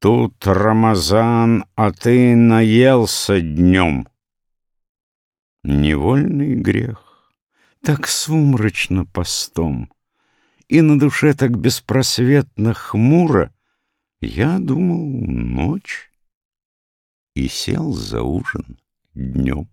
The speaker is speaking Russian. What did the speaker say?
Тут Рамазан, а ты наелся днем. Невольный грех, так сумрачно постом, И на душе так беспросветно хмуро, Я думал ночь и сел за ужин днем.